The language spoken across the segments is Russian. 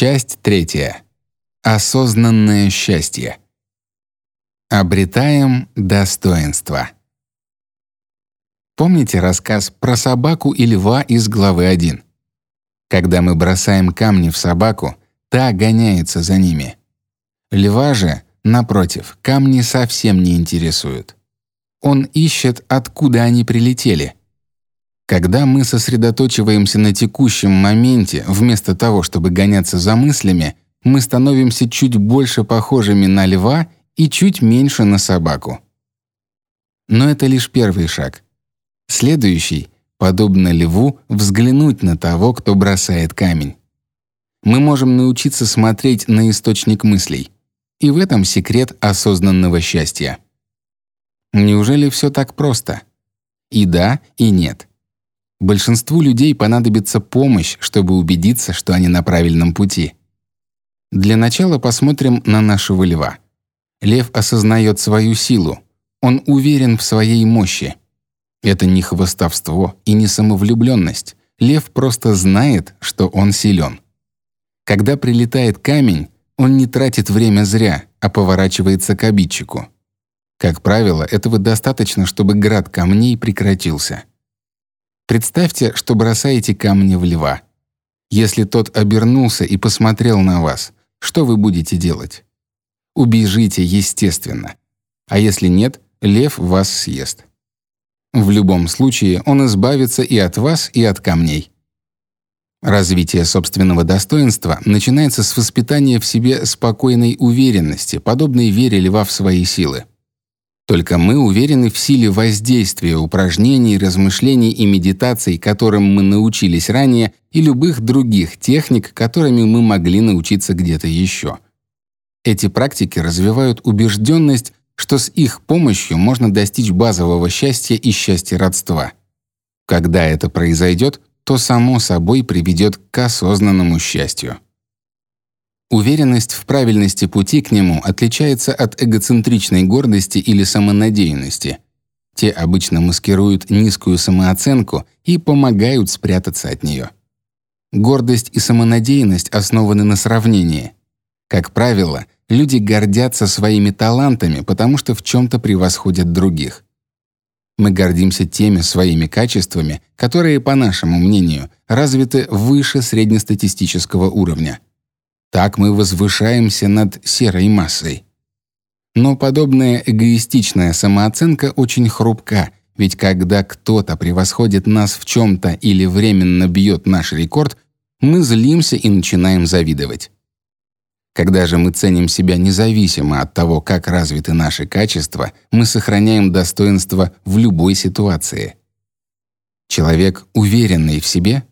Часть третья. Осознанное счастье. Обретаем достоинство. Помните рассказ про собаку и льва из главы 1? Когда мы бросаем камни в собаку, та гоняется за ними. Льва же, напротив, камни совсем не интересуют. Он ищет, откуда они прилетели. Когда мы сосредоточиваемся на текущем моменте, вместо того, чтобы гоняться за мыслями, мы становимся чуть больше похожими на льва и чуть меньше на собаку. Но это лишь первый шаг. Следующий, подобно льву, взглянуть на того, кто бросает камень. Мы можем научиться смотреть на источник мыслей. И в этом секрет осознанного счастья. Неужели все так просто? И да, и нет. Большинству людей понадобится помощь, чтобы убедиться, что они на правильном пути. Для начала посмотрим на нашего льва. Лев осознает свою силу. Он уверен в своей мощи. Это не хвастовство и не самовлюбленность. Лев просто знает, что он силен. Когда прилетает камень, он не тратит время зря, а поворачивается к обидчику. Как правило, этого достаточно, чтобы град камней прекратился. Представьте, что бросаете камни в льва. Если тот обернулся и посмотрел на вас, что вы будете делать? Убежите, естественно. А если нет, лев вас съест. В любом случае он избавится и от вас, и от камней. Развитие собственного достоинства начинается с воспитания в себе спокойной уверенности, подобной вере льва в свои силы. Только мы уверены в силе воздействия упражнений, размышлений и медитаций, которым мы научились ранее, и любых других техник, которыми мы могли научиться где-то еще. Эти практики развивают убежденность, что с их помощью можно достичь базового счастья и счастья родства. Когда это произойдет, то само собой приведет к осознанному счастью. Уверенность в правильности пути к нему отличается от эгоцентричной гордости или самонадеянности. Те обычно маскируют низкую самооценку и помогают спрятаться от нее. Гордость и самонадеянность основаны на сравнении. Как правило, люди гордятся своими талантами, потому что в чем-то превосходят других. Мы гордимся теми своими качествами, которые, по нашему мнению, развиты выше среднестатистического уровня. Так мы возвышаемся над серой массой. Но подобная эгоистичная самооценка очень хрупка, ведь когда кто-то превосходит нас в чем-то или временно бьет наш рекорд, мы злимся и начинаем завидовать. Когда же мы ценим себя независимо от того, как развиты наши качества, мы сохраняем достоинство в любой ситуации. Человек, уверенный в себе,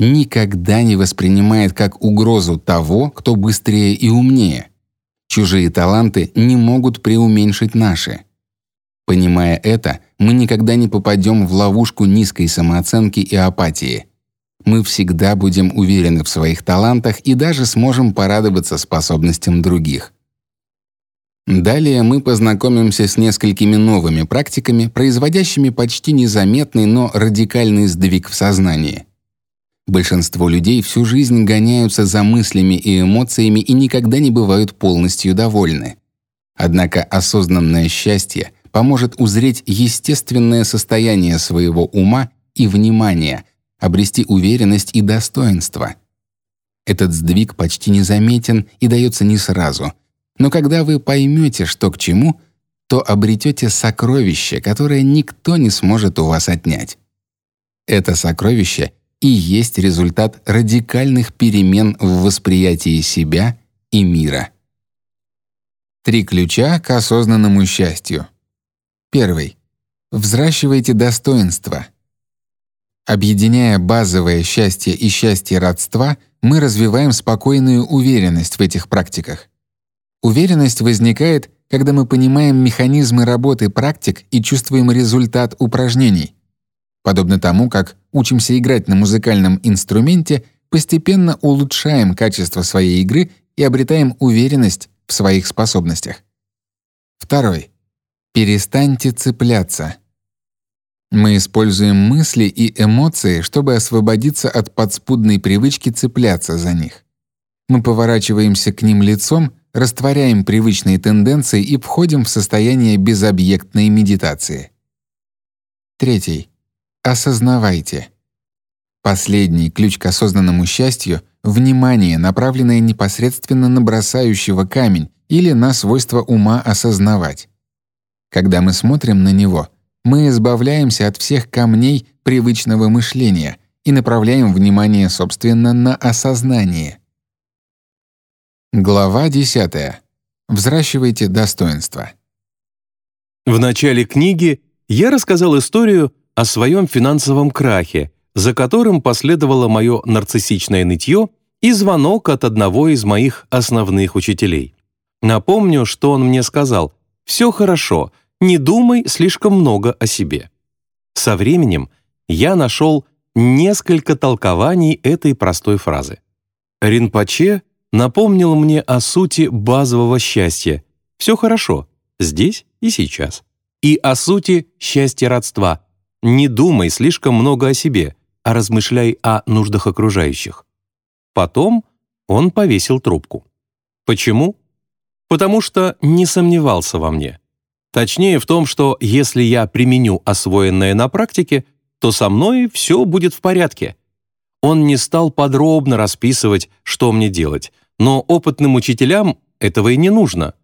никогда не воспринимает как угрозу того, кто быстрее и умнее. Чужие таланты не могут преуменьшить наши. Понимая это, мы никогда не попадем в ловушку низкой самооценки и апатии. Мы всегда будем уверены в своих талантах и даже сможем порадоваться способностям других. Далее мы познакомимся с несколькими новыми практиками, производящими почти незаметный, но радикальный сдвиг в сознании. Большинство людей всю жизнь гоняются за мыслями и эмоциями и никогда не бывают полностью довольны. Однако осознанное счастье поможет узреть естественное состояние своего ума и внимания, обрести уверенность и достоинство. Этот сдвиг почти незаметен и дается не сразу. Но когда вы поймете, что к чему, то обретете сокровище, которое никто не сможет у вас отнять. Это сокровище и есть результат радикальных перемен в восприятии себя и мира. Три ключа к осознанному счастью. Первый. Взращивайте достоинство. Объединяя базовое счастье и счастье родства, мы развиваем спокойную уверенность в этих практиках. Уверенность возникает, когда мы понимаем механизмы работы практик и чувствуем результат упражнений. Подобно тому, как учимся играть на музыкальном инструменте, постепенно улучшаем качество своей игры и обретаем уверенность в своих способностях. Второй. Перестаньте цепляться. Мы используем мысли и эмоции, чтобы освободиться от подспудной привычки цепляться за них. мы поворачиваемся к ним лицом, растворяем привычные тенденции и входим в состояние безобъектной медитации. Третий. Осознавайте. Последний ключ к осознанному счастью — внимание, направленное непосредственно на бросающего камень или на свойство ума осознавать. Когда мы смотрим на него, мы избавляемся от всех камней привычного мышления и направляем внимание, собственно, на осознание. Глава 10. Взращивайте достоинство. В начале книги я рассказал историю о своем финансовом крахе, за которым последовало мое нарциссичное нытье и звонок от одного из моих основных учителей. Напомню, что он мне сказал «Все хорошо, не думай слишком много о себе». Со временем я нашел несколько толкований этой простой фразы. Ринпоче напомнил мне о сути базового счастья. Все хорошо, здесь и сейчас. И о сути счастья родства. Не думай слишком много о себе, а размышляй о нуждах окружающих. Потом он повесил трубку. Почему? Потому что не сомневался во мне. Точнее в том, что если я применю освоенное на практике, то со мной все будет в порядке. Он не стал подробно расписывать, что мне делать, но опытным учителям этого и не нужно.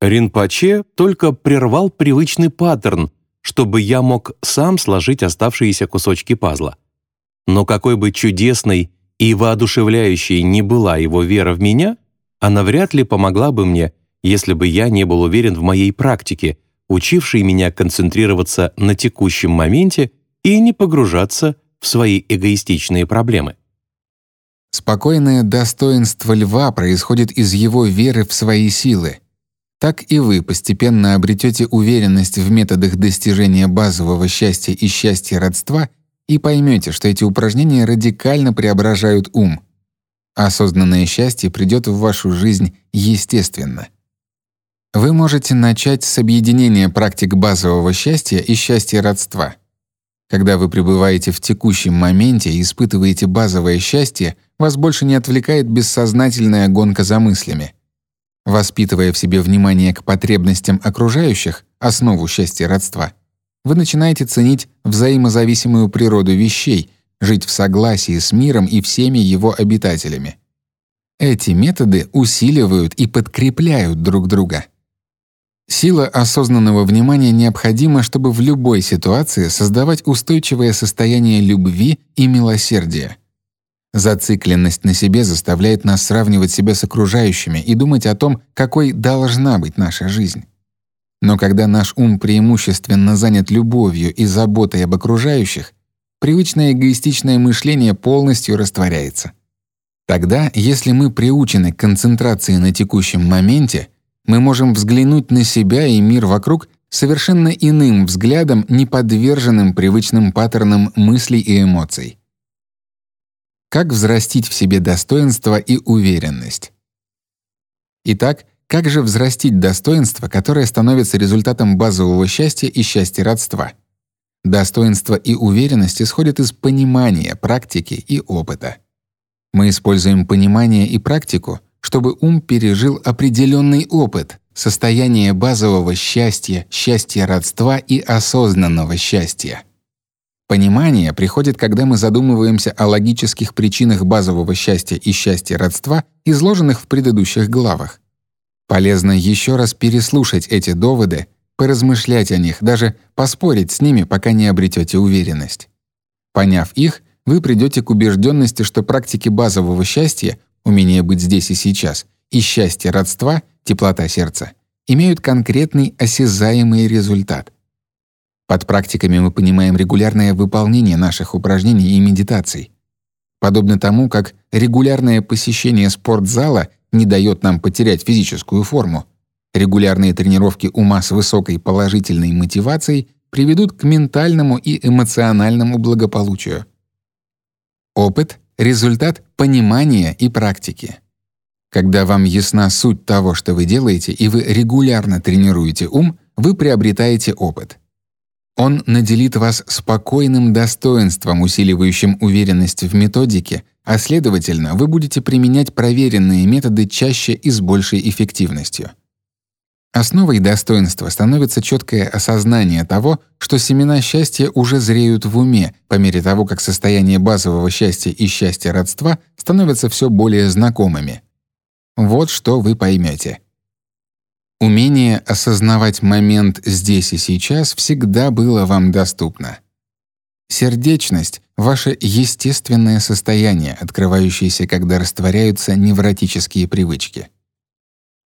Ринпоче только прервал привычный паттерн, чтобы я мог сам сложить оставшиеся кусочки пазла. Но какой бы чудесной и воодушевляющей ни была его вера в меня, она вряд ли помогла бы мне, если бы я не был уверен в моей практике, учившей меня концентрироваться на текущем моменте и не погружаться в свои эгоистичные проблемы. Спокойное достоинство льва происходит из его веры в свои силы. Так и вы постепенно обретете уверенность в методах достижения базового счастья и счастья родства и поймете, что эти упражнения радикально преображают ум. Осознанное счастье придет в вашу жизнь естественно. Вы можете начать с объединения практик базового счастья и счастья родства. Когда вы пребываете в текущем моменте и испытываете базовое счастье, вас больше не отвлекает бессознательная гонка за мыслями. Воспитывая в себе внимание к потребностям окружающих, основу счастья родства, вы начинаете ценить взаимозависимую природу вещей, жить в согласии с миром и всеми его обитателями. Эти методы усиливают и подкрепляют друг друга. Сила осознанного внимания необходима, чтобы в любой ситуации создавать устойчивое состояние любви и милосердия. Зацикленность на себе заставляет нас сравнивать себя с окружающими и думать о том, какой должна быть наша жизнь. Но когда наш ум преимущественно занят любовью и заботой об окружающих, привычное эгоистичное мышление полностью растворяется. Тогда, если мы приучены к концентрации на текущем моменте, мы можем взглянуть на себя и мир вокруг совершенно иным взглядом, не подверженным привычным паттернам мыслей и эмоций. Как взрастить в себе достоинство и уверенность? Итак, как же взрастить достоинство, которое становится результатом базового счастья и счастья родства? Достоинство и уверенность исходят из понимания, практики и опыта. Мы используем понимание и практику, чтобы ум пережил определенный опыт, состояние базового счастья, счастья родства и осознанного счастья. Понимание приходит, когда мы задумываемся о логических причинах базового счастья и счастья родства, изложенных в предыдущих главах. Полезно еще раз переслушать эти доводы, поразмышлять о них, даже поспорить с ними, пока не обретете уверенность. Поняв их, вы придете к убежденности, что практики базового счастья умение быть здесь и сейчас, и счастье родства, теплота сердца, имеют конкретный осязаемый результат. Под практиками мы понимаем регулярное выполнение наших упражнений и медитаций. Подобно тому, как регулярное посещение спортзала не дает нам потерять физическую форму, регулярные тренировки ума с высокой положительной мотивацией приведут к ментальному и эмоциональному благополучию. Опыт результат понимания и практики. Когда вам ясна суть того, что вы делаете, и вы регулярно тренируете ум, вы приобретаете опыт. Он наделит вас спокойным достоинством, усиливающим уверенность в методике, а следовательно, вы будете применять проверенные методы чаще и с большей эффективностью. Основой достоинства становится четкое осознание того, что семена счастья уже зреют в уме по мере того, как состояние базового счастья и счастья родства становятся все более знакомыми. Вот что вы поймете. Умение осознавать момент здесь и сейчас всегда было вам доступно. Сердечность — ваше естественное состояние, открывающееся, когда растворяются невротические привычки.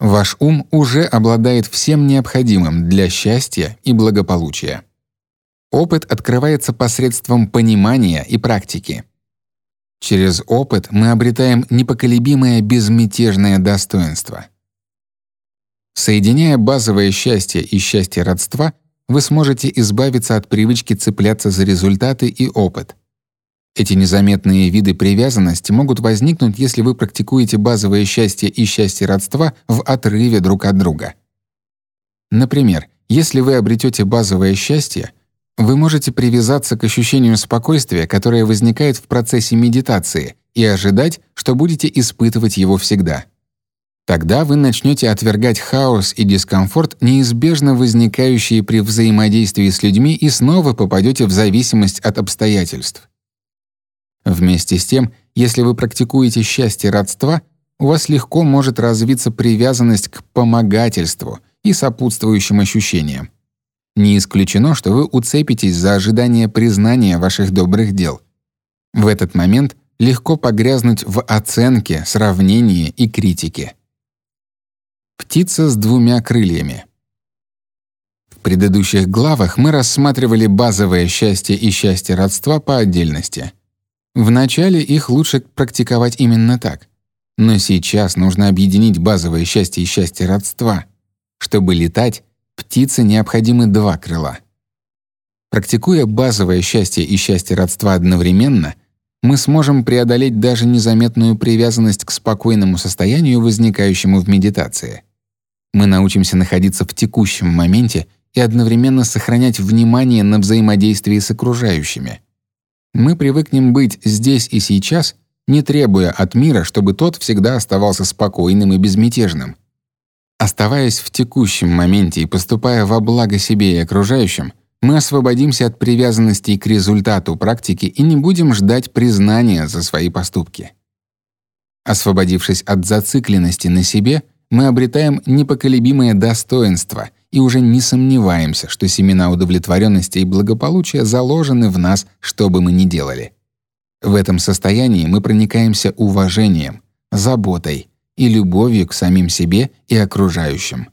Ваш ум уже обладает всем необходимым для счастья и благополучия. Опыт открывается посредством понимания и практики. Через опыт мы обретаем непоколебимое безмятежное достоинство. Соединяя базовое счастье и счастье родства, вы сможете избавиться от привычки цепляться за результаты и опыт — эти незаметные виды привязанности могут возникнуть, если вы практикуете базовое счастье и счастье родства в отрыве друг от друга. Например, если вы обретете базовое счастье, вы можете привязаться к ощущению спокойствия, которое возникает в процессе медитации, и ожидать, что будете испытывать его всегда. Тогда вы начнете отвергать хаос и дискомфорт, неизбежно возникающие при взаимодействии с людьми, и снова попадете в зависимость от обстоятельств. Вместе с тем, если вы практикуете счастье родства, у вас легко может развиться привязанность к помогательству и сопутствующим ощущениям. Не исключено, что вы уцепитесь за ожидание признания ваших добрых дел. В этот момент легко погрязнуть в оценке, сравнении и критике. Птица с двумя крыльями. В предыдущих главах мы рассматривали базовое счастье и счастье родства по отдельности — Вначале их лучше практиковать именно так. Но сейчас нужно объединить базовое счастье и счастье родства. Чтобы летать, птице необходимы два крыла. Практикуя базовое счастье и счастье родства одновременно, мы сможем преодолеть даже незаметную привязанность к спокойному состоянию, возникающему в медитации. Мы научимся находиться в текущем моменте и одновременно сохранять внимание на взаимодействии с окружающими. Мы привыкнем быть здесь и сейчас, не требуя от мира, чтобы тот всегда оставался спокойным и безмятежным. Оставаясь в текущем моменте и поступая во благо себе и окружающим, мы освободимся от привязанности к результату практики и не будем ждать признания за свои поступки. Освободившись от зацикленности на себе, мы обретаем непоколебимое достоинство и уже не сомневаемся, что семена удовлетворенности и благополучия заложены в нас, что бы мы ни делали. В этом состоянии мы проникаемся уважением, заботой и любовью к самим себе и окружающим.